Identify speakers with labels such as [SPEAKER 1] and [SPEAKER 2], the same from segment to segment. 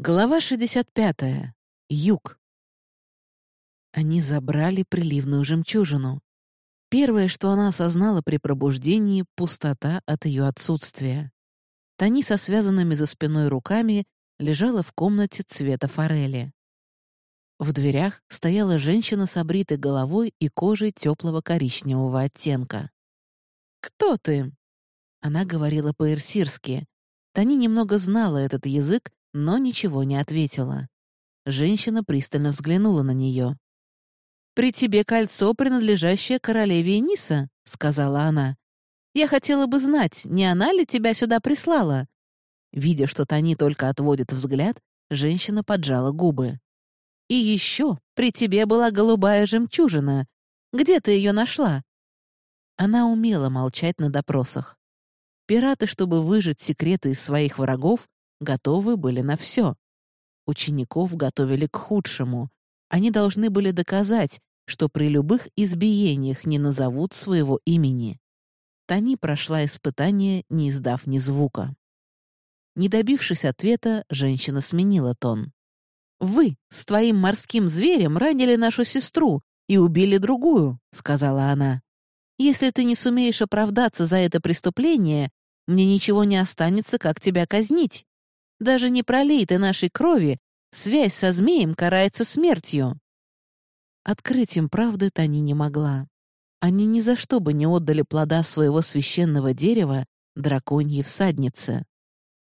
[SPEAKER 1] Глава 65. Юг. Они забрали приливную жемчужину. Первое, что она осознала при пробуждении — пустота от ее отсутствия. Тани со связанными за спиной руками лежала в комнате цвета форели. В дверях стояла женщина с обритой головой и кожей теплого коричневого оттенка. «Кто ты?» Она говорила по-ирсирски. Тани немного знала этот язык, но ничего не ответила. Женщина пристально взглянула на нее. «При тебе кольцо, принадлежащее королеве Эниса», — сказала она. «Я хотела бы знать, не она ли тебя сюда прислала?» Видя, что Тани только отводит взгляд, женщина поджала губы. «И еще при тебе была голубая жемчужина. Где ты ее нашла?» Она умела молчать на допросах. Пираты, чтобы выжать секреты из своих врагов, готовы были на все. Учеников готовили к худшему. Они должны были доказать, что при любых избиениях не назовут своего имени. Тани прошла испытание, не издав ни звука. Не добившись ответа, женщина сменила тон. «Вы с твоим морским зверем ранили нашу сестру и убили другую», — сказала она. «Если ты не сумеешь оправдаться за это преступление, мне ничего не останется, как тебя казнить. Даже не пролитой нашей крови связь со змеем карается смертью. Открыть им правды Тани не могла. Они ни за что бы не отдали плода своего священного дерева драконьей всаднице.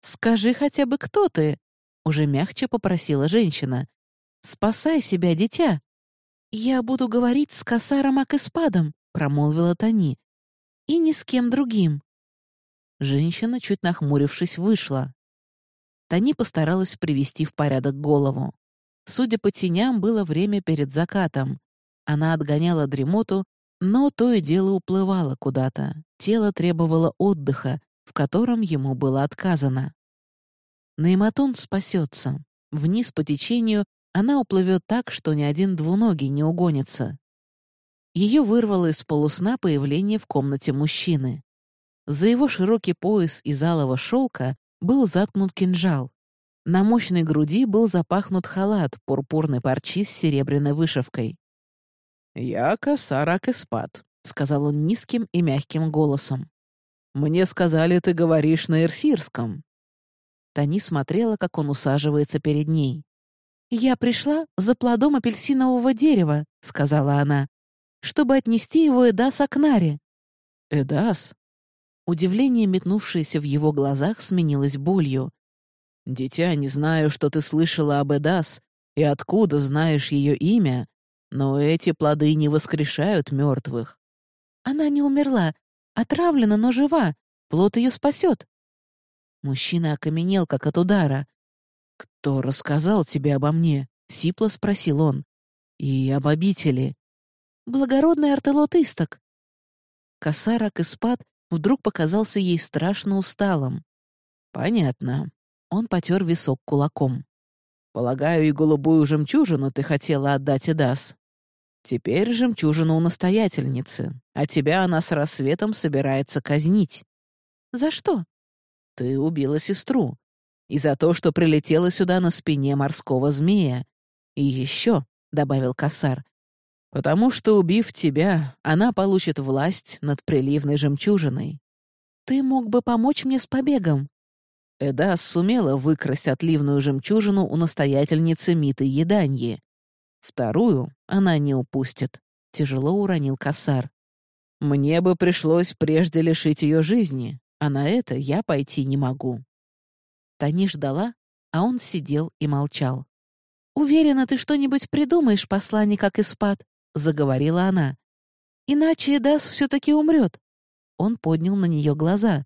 [SPEAKER 1] «Скажи хотя бы, кто ты?» — уже мягче попросила женщина. «Спасай себя, дитя!» «Я буду говорить с Касаром Акиспадом», — промолвила Тани. «И ни с кем другим». Женщина, чуть нахмурившись, вышла. Тани постаралась привести в порядок голову. Судя по теням, было время перед закатом. Она отгоняла дремоту, но то и дело уплывало куда-то. Тело требовало отдыха, в котором ему было отказано. Нейматун спасется. Вниз по течению она уплывет так, что ни один двуногий не угонится. Ее вырвало из полусна появление в комнате мужчины. За его широкий пояс из алого шелка был заткнут кинжал. На мощной груди был запахнут халат пурпурной парчи с серебряной вышивкой. «Я косарак и спад», — сказал он низким и мягким голосом. «Мне сказали, ты говоришь на ирсирском». Тани смотрела, как он усаживается перед ней. «Я пришла за плодом апельсинового дерева», — сказала она, «чтобы отнести его Эдас Акнаре». «Эдас?» Удивление, метнувшееся в его глазах, сменилось болью. «Дитя, не знаю, что ты слышала об Эдас и откуда знаешь ее имя, но эти плоды не воскрешают мертвых». «Она не умерла, отравлена, но жива. Плод ее спасет». Мужчина окаменел, как от удара. «Кто рассказал тебе обо мне?» — сипло спросил он. «И об обители». «Благородный артелот Исток». Косарак и Спад вдруг показался ей страшно усталым. «Понятно». Он потер висок кулаком. «Полагаю, и голубую жемчужину ты хотела отдать Эдас. Теперь жемчужина у настоятельницы, а тебя она с рассветом собирается казнить. За что? Ты убила сестру. И за то, что прилетела сюда на спине морского змея. И еще, — добавил Касар, Потому что, убив тебя, она получит власть над приливной жемчужиной. Ты мог бы помочь мне с побегом. Эдас сумела выкрасть отливную жемчужину у настоятельницы Миты Еданьи. Вторую она не упустит. Тяжело уронил косар. Мне бы пришлось прежде лишить ее жизни, а на это я пойти не могу. Тани ждала, а он сидел и молчал. «Уверена, ты что-нибудь придумаешь, посланник как Испад», — заговорила она. «Иначе Эдас все-таки умрет». Он поднял на нее глаза.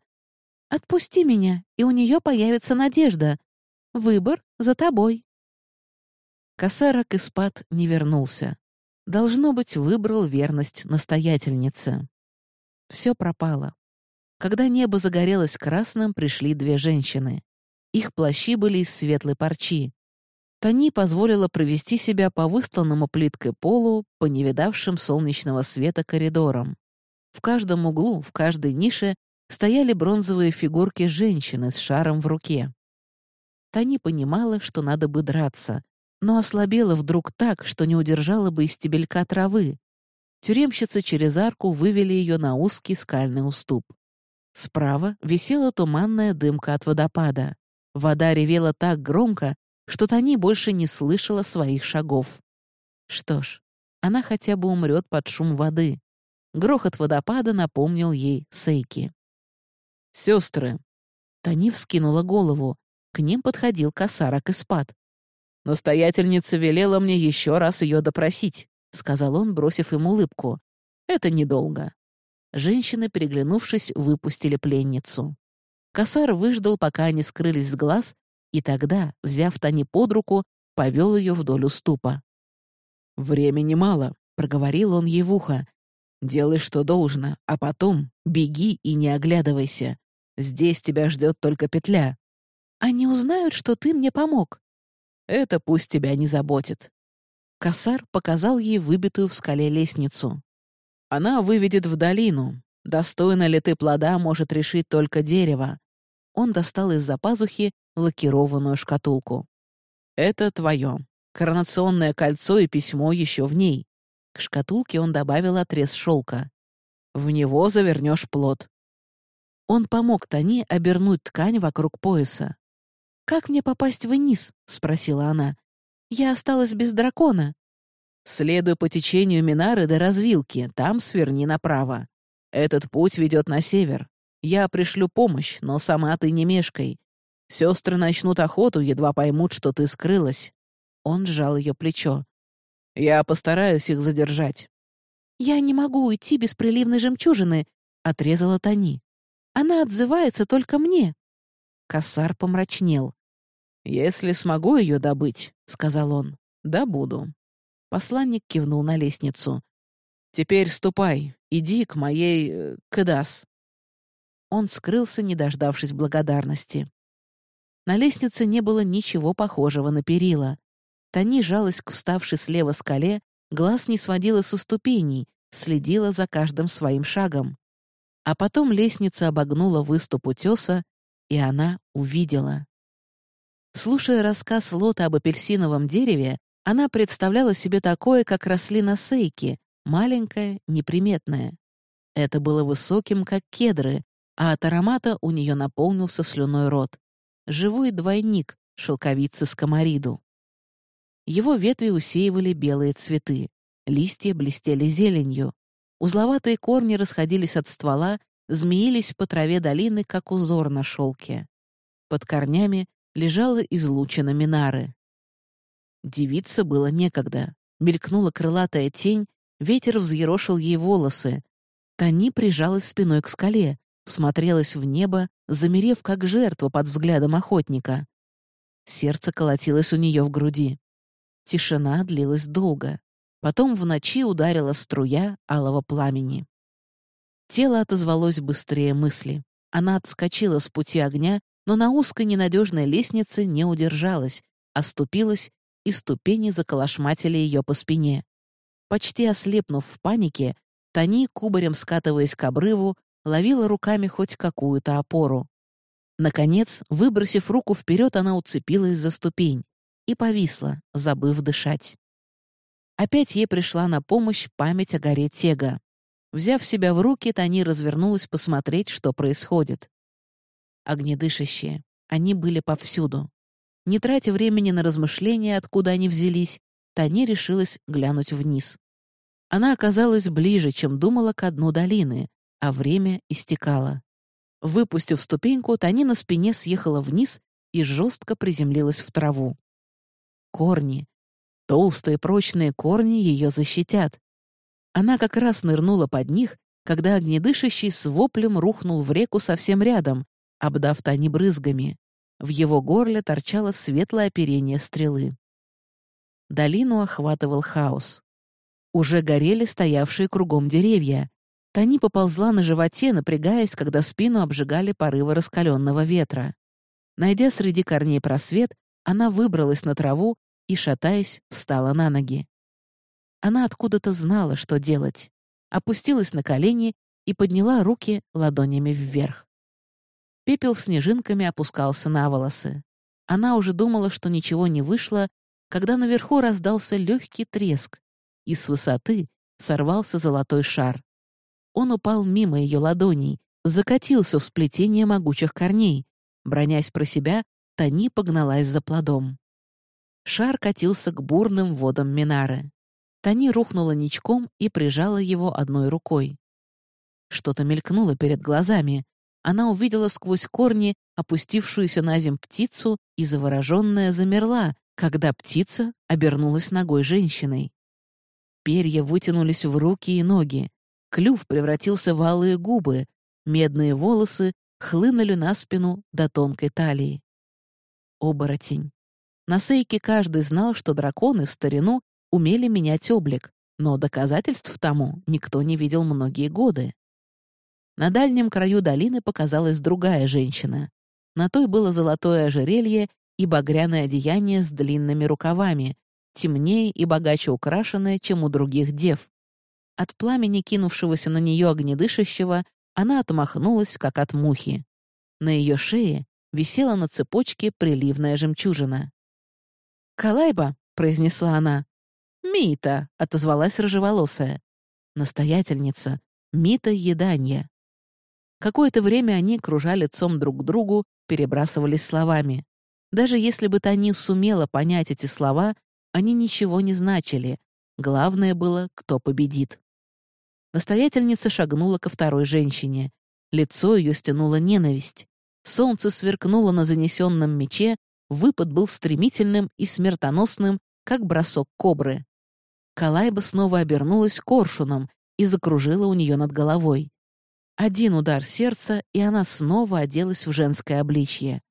[SPEAKER 1] «Отпусти меня, и у нее появится надежда. Выбор за тобой». Косарок Испад не вернулся. Должно быть, выбрал верность настоятельнице. Все пропало. Когда небо загорелось красным, пришли две женщины. Их плащи были из светлой парчи. Тони позволила провести себя по выстланному плиткой полу, по невидавшим солнечного света коридорам. В каждом углу, в каждой нише стояли бронзовые фигурки женщины с шаром в руке. Тани понимала, что надо бы драться, но ослабела вдруг так, что не удержала бы из стебелька травы. Тюремщицы через арку вывели ее на узкий скальный уступ. Справа висела туманная дымка от водопада. Вода ревела так громко, что Тани больше не слышала своих шагов. Что ж, она хотя бы умрет под шум воды. Грохот водопада напомнил ей Сейки. «Сестры!» Тани вскинула голову. К ним подходил косарок и спад. «Настоятельница велела мне еще раз ее допросить», — сказал он, бросив им улыбку. «Это недолго». Женщины, переглянувшись, выпустили пленницу. Косар выждал, пока они скрылись с глаз, и тогда, взяв Тани под руку, повел ее вдоль уступа. «Времени мало», — проговорил он ей в ухо. «Делай, что должно, а потом беги и не оглядывайся. Здесь тебя ждет только петля». «Они узнают, что ты мне помог». «Это пусть тебя не заботит». Косар показал ей выбитую в скале лестницу. «Она выведет в долину. Достойно ли ты плода, может решить только дерево». Он достал из-за пазухи лакированную шкатулку. «Это твое. Коронационное кольцо и письмо еще в ней». К шкатулке он добавил отрез шелка. «В него завернешь плод». Он помог Тони обернуть ткань вокруг пояса. «Как мне попасть вниз?» — спросила она. «Я осталась без дракона». «Следуй по течению Минары до развилки, там сверни направо. Этот путь ведет на север. Я пришлю помощь, но сама ты не мешкай. Сестры начнут охоту, едва поймут, что ты скрылась». Он сжал ее плечо. «Я постараюсь их задержать». «Я не могу уйти без приливной жемчужины», — отрезала Тони. «Она отзывается только мне». Кассар помрачнел. «Если смогу ее добыть», — сказал он, — «добуду». Посланник кивнул на лестницу. «Теперь ступай, иди к моей... Э, Кадас». Он скрылся, не дождавшись благодарности. На лестнице не было ничего похожего на перила. Тони жалась к вставшей слева скале, глаз не сводила со ступеней, следила за каждым своим шагом. А потом лестница обогнула выступ утеса, и она увидела. Слушая рассказ Лота об апельсиновом дереве, она представляла себе такое, как росли на сейке, маленькое, неприметное. Это было высоким, как кедры, а от аромата у нее наполнился слюной рот живой двойник шелковицы скомориду. Его ветви усеивали белые цветы, листья блестели зеленью, узловатые корни расходились от ствола, змеились по траве долины, как узор на шелке. Под корнями лежала излучина Минары. Девица было некогда. Мелькнула крылатая тень, ветер взъерошил ей волосы. Тани прижалась спиной к скале, всмотрелась в небо, замерев как жертва под взглядом охотника. Сердце колотилось у нее в груди. Тишина длилась долго. Потом в ночи ударила струя алого пламени. Тело отозвалось быстрее мысли. Она отскочила с пути огня, но на узкой ненадежной лестнице не удержалась, оступилась, и ступени заколошматили ее по спине. Почти ослепнув в панике, Тони, кубарем скатываясь к обрыву, ловила руками хоть какую-то опору. Наконец, выбросив руку вперед, она уцепилась за ступень и повисла, забыв дышать. Опять ей пришла на помощь память о горе Тега. Взяв себя в руки, Тани развернулась посмотреть, что происходит. Огнедышащие. Они были повсюду. Не тратя времени на размышления, откуда они взялись, Тани решилась глянуть вниз. Она оказалась ближе, чем думала, к дну долины, а время истекало. Выпустив ступеньку, Тани на спине съехала вниз и жестко приземлилась в траву. Корни. Толстые прочные корни ее защитят. Она как раз нырнула под них, когда огнедышащий с воплем рухнул в реку совсем рядом, обдав Тани брызгами. В его горле торчало светлое оперение стрелы. Долину охватывал хаос. Уже горели стоявшие кругом деревья. Тани поползла на животе, напрягаясь, когда спину обжигали порывы раскаленного ветра. Найдя среди корней просвет, она выбралась на траву и, шатаясь, встала на ноги. Она откуда-то знала, что делать. Опустилась на колени и подняла руки ладонями вверх. Пепел снежинками опускался на волосы. Она уже думала, что ничего не вышло, когда наверху раздался легкий треск, и с высоты сорвался золотой шар. Он упал мимо ее ладоней, закатился в сплетение могучих корней. Бронясь про себя, Тани погналась за плодом. Шар катился к бурным водам Минары. Тани рухнула ничком и прижала его одной рукой. Что-то мелькнуло перед глазами. Она увидела сквозь корни опустившуюся на земь птицу и завороженная замерла, когда птица обернулась ногой женщиной. Перья вытянулись в руки и ноги, клюв превратился в алые губы, медные волосы хлынули на спину до тонкой талии. Оборотень. На Сейке каждый знал, что драконы в старину умели менять облик, но доказательств тому никто не видел многие годы. На дальнем краю долины показалась другая женщина. На той было золотое ожерелье и багряное одеяние с длинными рукавами, темнее и богаче украшенное, чем у других дев. От пламени, кинувшегося на нее огнедышащего, она отмахнулась, как от мухи. На ее шее висела на цепочке приливная жемчужина. «Калайба», — произнесла она. «Мита», — отозвалась рыжеволосая. Настоятельница, Мита Еданья. Какое-то время они, кружа лицом друг к другу, перебрасывались словами. Даже если бы Тани сумела понять эти слова, они ничего не значили. Главное было, кто победит. Настоятельница шагнула ко второй женщине. Лицо ее стянуло ненависть. Солнце сверкнуло на занесенном мече, выпад был стремительным и смертоносным, как бросок кобры. Калайба снова обернулась коршуном и закружила у нее над головой. Один удар сердца, и она снова оделась в женское обличье.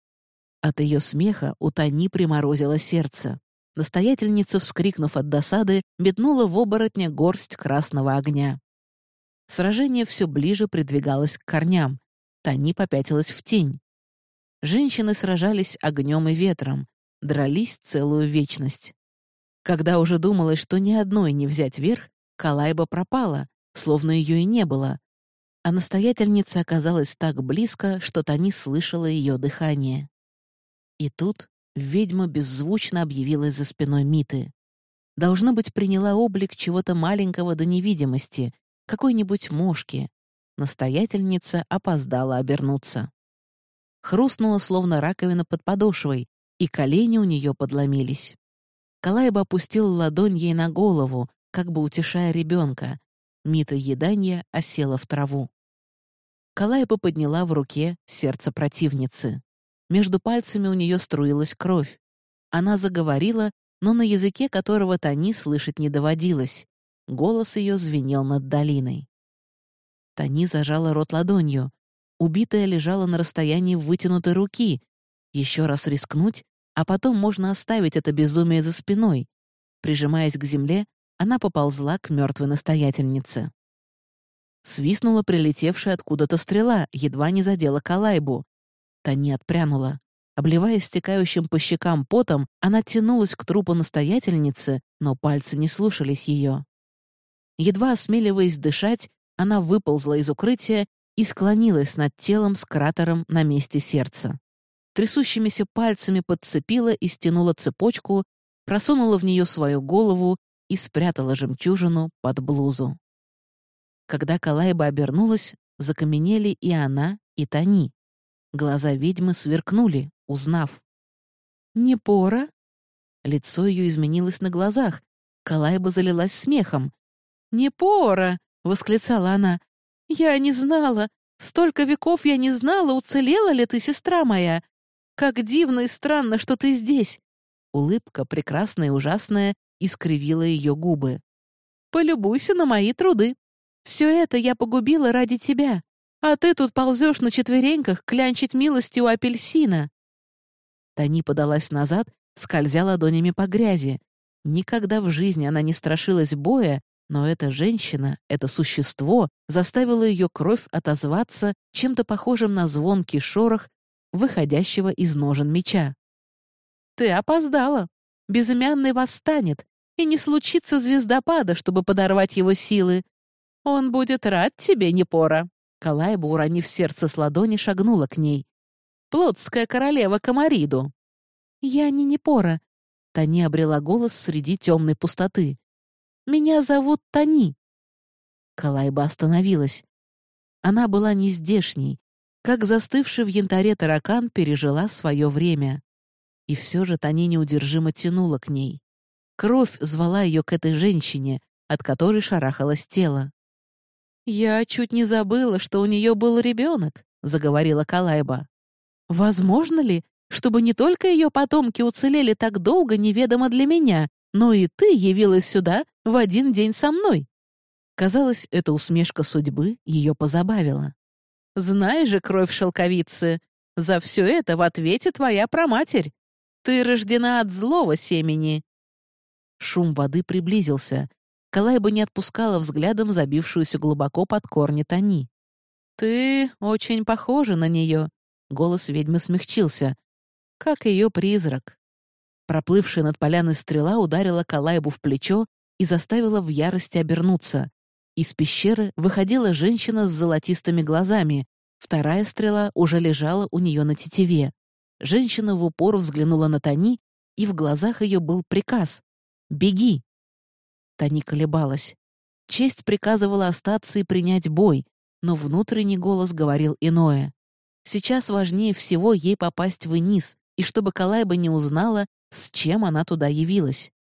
[SPEAKER 1] От ее смеха у Тани приморозило сердце. Настоятельница, вскрикнув от досады, метнула в оборотня горсть красного огня. Сражение все ближе придвигалось к корням. Тани попятилась в тень. Женщины сражались огнем и ветром, дрались целую вечность. Когда уже думалось, что ни одной не взять верх, Калайба пропала, словно ее и не было, а настоятельница оказалась так близко, что Тани слышала ее дыхание. И тут ведьма беззвучно объявилась за спиной Миты. Должно быть, приняла облик чего-то маленького до невидимости, какой-нибудь мошки. Настоятельница опоздала обернуться. Хрустнула, словно раковина под подошвой, и колени у нее подломились. Калайба опустил ладонь ей на голову, как бы утешая ребенка. Мита еданья осела в траву. Калайба подняла в руке сердце противницы. Между пальцами у нее струилась кровь. Она заговорила, но на языке которого Тани слышать не доводилось. Голос ее звенел над долиной. Тани зажала рот ладонью. Убитая лежала на расстоянии вытянутой руки. Еще раз рискнуть, а потом можно оставить это безумие за спиной. Прижимаясь к земле, она поползла к мертвой настоятельнице. Свистнула прилетевшая откуда-то стрела, едва не задела Калайбу. Та не отпрянула. Обливаясь стекающим по щекам потом, она тянулась к трупу настоятельницы, но пальцы не слушались ее. Едва осмеливаясь дышать, она выползла из укрытия и склонилась над телом с кратером на месте сердца. Трясущимися пальцами подцепила и стянула цепочку, просунула в нее свою голову и спрятала жемчужину под блузу. Когда Калайба обернулась, закаменели и она, и Тани. Глаза ведьмы сверкнули, узнав. «Не пора?» Лицо ее изменилось на глазах. Калайба залилась смехом. «Не пора!» — восклицала она. «Я не знала! Столько веков я не знала, уцелела ли ты, сестра моя! Как дивно и странно, что ты здесь!» Улыбка, прекрасная и ужасная, искривила ее губы. «Полюбуйся на мои труды!» Все это я погубила ради тебя, а ты тут ползешь на четвереньках клянчить милости у апельсина». Тани подалась назад, скользя ладонями по грязи. Никогда в жизни она не страшилась боя, но эта женщина, это существо, заставило ее кровь отозваться чем-то похожим на звонкий шорох, выходящего из ножен меча. «Ты опоздала. Безымянный восстанет, и не случится звездопада, чтобы подорвать его силы. «Он будет рад тебе, Непора!» Калайба, уронив сердце с ладони, шагнула к ней. «Плотская королева Камариду!» «Я не Непора». Тани обрела голос среди темной пустоты. «Меня зовут Тани». Калайба остановилась. Она была не здешней, как застывший в янтаре таракан пережила свое время. И все же Тани неудержимо тянула к ней. Кровь звала ее к этой женщине, от которой шарахалось тело. «Я чуть не забыла, что у нее был ребенок», — заговорила Калайба. «Возможно ли, чтобы не только ее потомки уцелели так долго неведомо для меня, но и ты явилась сюда в один день со мной?» Казалось, эта усмешка судьбы ее позабавила. Знай же, кровь шелковицы, за все это в ответе твоя проматерь. Ты рождена от злого семени». Шум воды приблизился. Калайба не отпускала взглядом забившуюся глубоко под корни Тони. «Ты очень похожа на нее», — голос ведьмы смягчился, — «как ее призрак». Проплывшая над поляной стрела ударила Калайбу в плечо и заставила в ярости обернуться. Из пещеры выходила женщина с золотистыми глазами. Вторая стрела уже лежала у нее на тетиве. Женщина в упор взглянула на Тони, и в глазах ее был приказ «Беги!». Тони колебалась. Честь приказывала остаться и принять бой, но внутренний голос говорил иное. Сейчас важнее всего ей попасть в Энис, и чтобы Калайба не узнала, с чем она туда явилась.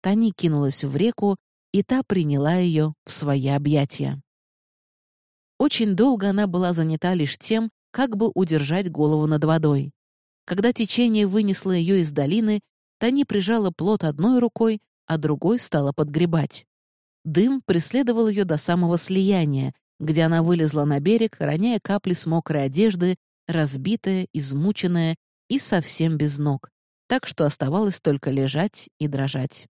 [SPEAKER 1] Тани кинулась в реку, и та приняла ее в свои объятия. Очень долго она была занята лишь тем, как бы удержать голову над водой. Когда течение вынесло ее из долины, Тани прижала плот одной рукой, а другой стала подгребать. Дым преследовал ее до самого слияния, где она вылезла на берег, роняя капли с мокрой одежды, разбитая, измученная и совсем без ног, так что оставалось только лежать и дрожать.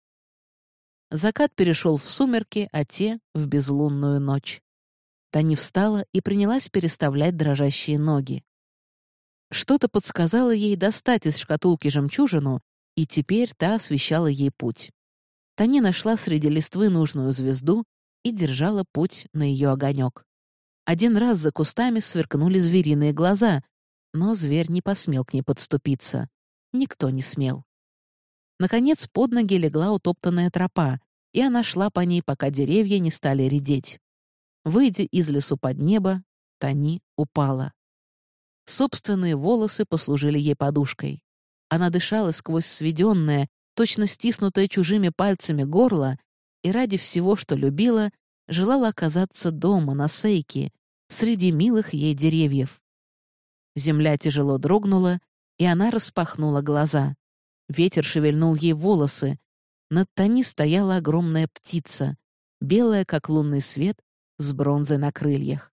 [SPEAKER 1] Закат перешел в сумерки, а те — в безлунную ночь. Тани встала и принялась переставлять дрожащие ноги. Что-то подсказало ей достать из шкатулки жемчужину, и теперь та освещала ей путь. Тани нашла среди листвы нужную звезду и держала путь на ее огонек. Один раз за кустами сверкнули звериные глаза, но зверь не посмел к ней подступиться. Никто не смел. Наконец под ноги легла утоптанная тропа, и она шла по ней, пока деревья не стали редеть. Выйдя из лесу под небо, Тани упала. Собственные волосы послужили ей подушкой. Она дышала сквозь сведенное, точно стиснутое чужими пальцами горло, и ради всего, что любила, желала оказаться дома, на Сейке, среди милых ей деревьев. Земля тяжело дрогнула, и она распахнула глаза. Ветер шевельнул ей волосы. Над Тони стояла огромная птица, белая, как лунный свет, с бронзой на крыльях.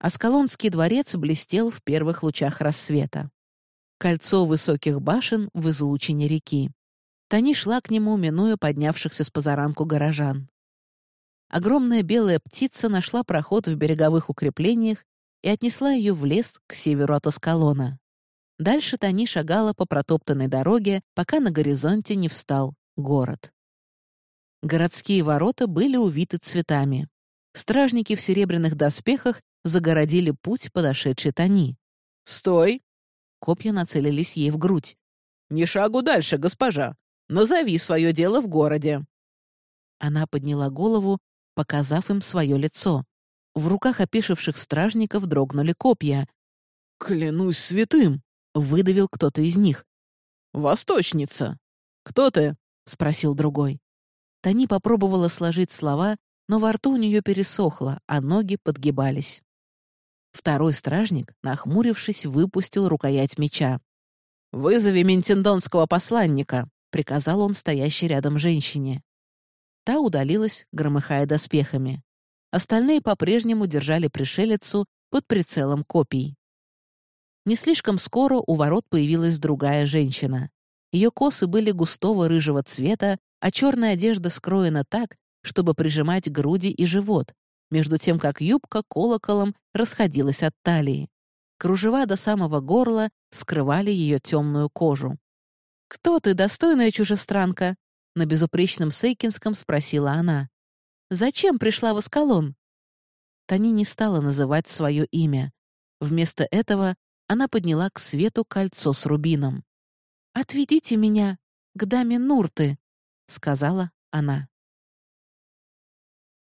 [SPEAKER 1] Аскалонский дворец блестел в первых лучах рассвета. Кольцо высоких башен в излучине реки. Тони шла к нему, минуя поднявшихся с позаранку горожан. Огромная белая птица нашла проход в береговых укреплениях и отнесла ее в лес к северу от Аскалона. Дальше Тани шагала по протоптанной дороге, пока на горизонте не встал город. Городские ворота были увиты цветами. Стражники в серебряных доспехах загородили путь подошедшей Тани. «Стой!» Копья нацелились ей в грудь. «Ни шагу дальше, госпожа! Назови свое дело в городе!» Она подняла голову, показав им свое лицо. В руках опешивших стражников дрогнули копья. «Клянусь святым!» — выдавил кто-то из них. «Восточница! Кто ты?» — спросил другой. Тани попробовала сложить слова, но во рту у нее пересохло, а ноги подгибались. Второй стражник, нахмурившись, выпустил рукоять меча. «Вызови ментендонского посланника», — приказал он стоящей рядом женщине. Та удалилась, громыхая доспехами. Остальные по-прежнему держали пришелицу под прицелом копий. Не слишком скоро у ворот появилась другая женщина. Ее косы были густого рыжего цвета, а черная одежда скроена так, чтобы прижимать груди и живот, между тем как юбка колоколом расходилась от талии. Кружева до самого горла скрывали ее темную кожу. «Кто ты, достойная чужестранка?» — на безупречном сейкинском спросила она. «Зачем пришла в Аскалон?» Тани не стала называть свое имя. Вместо этого она подняла к свету кольцо с рубином. «Отведите меня к даме Нурты», — сказала она.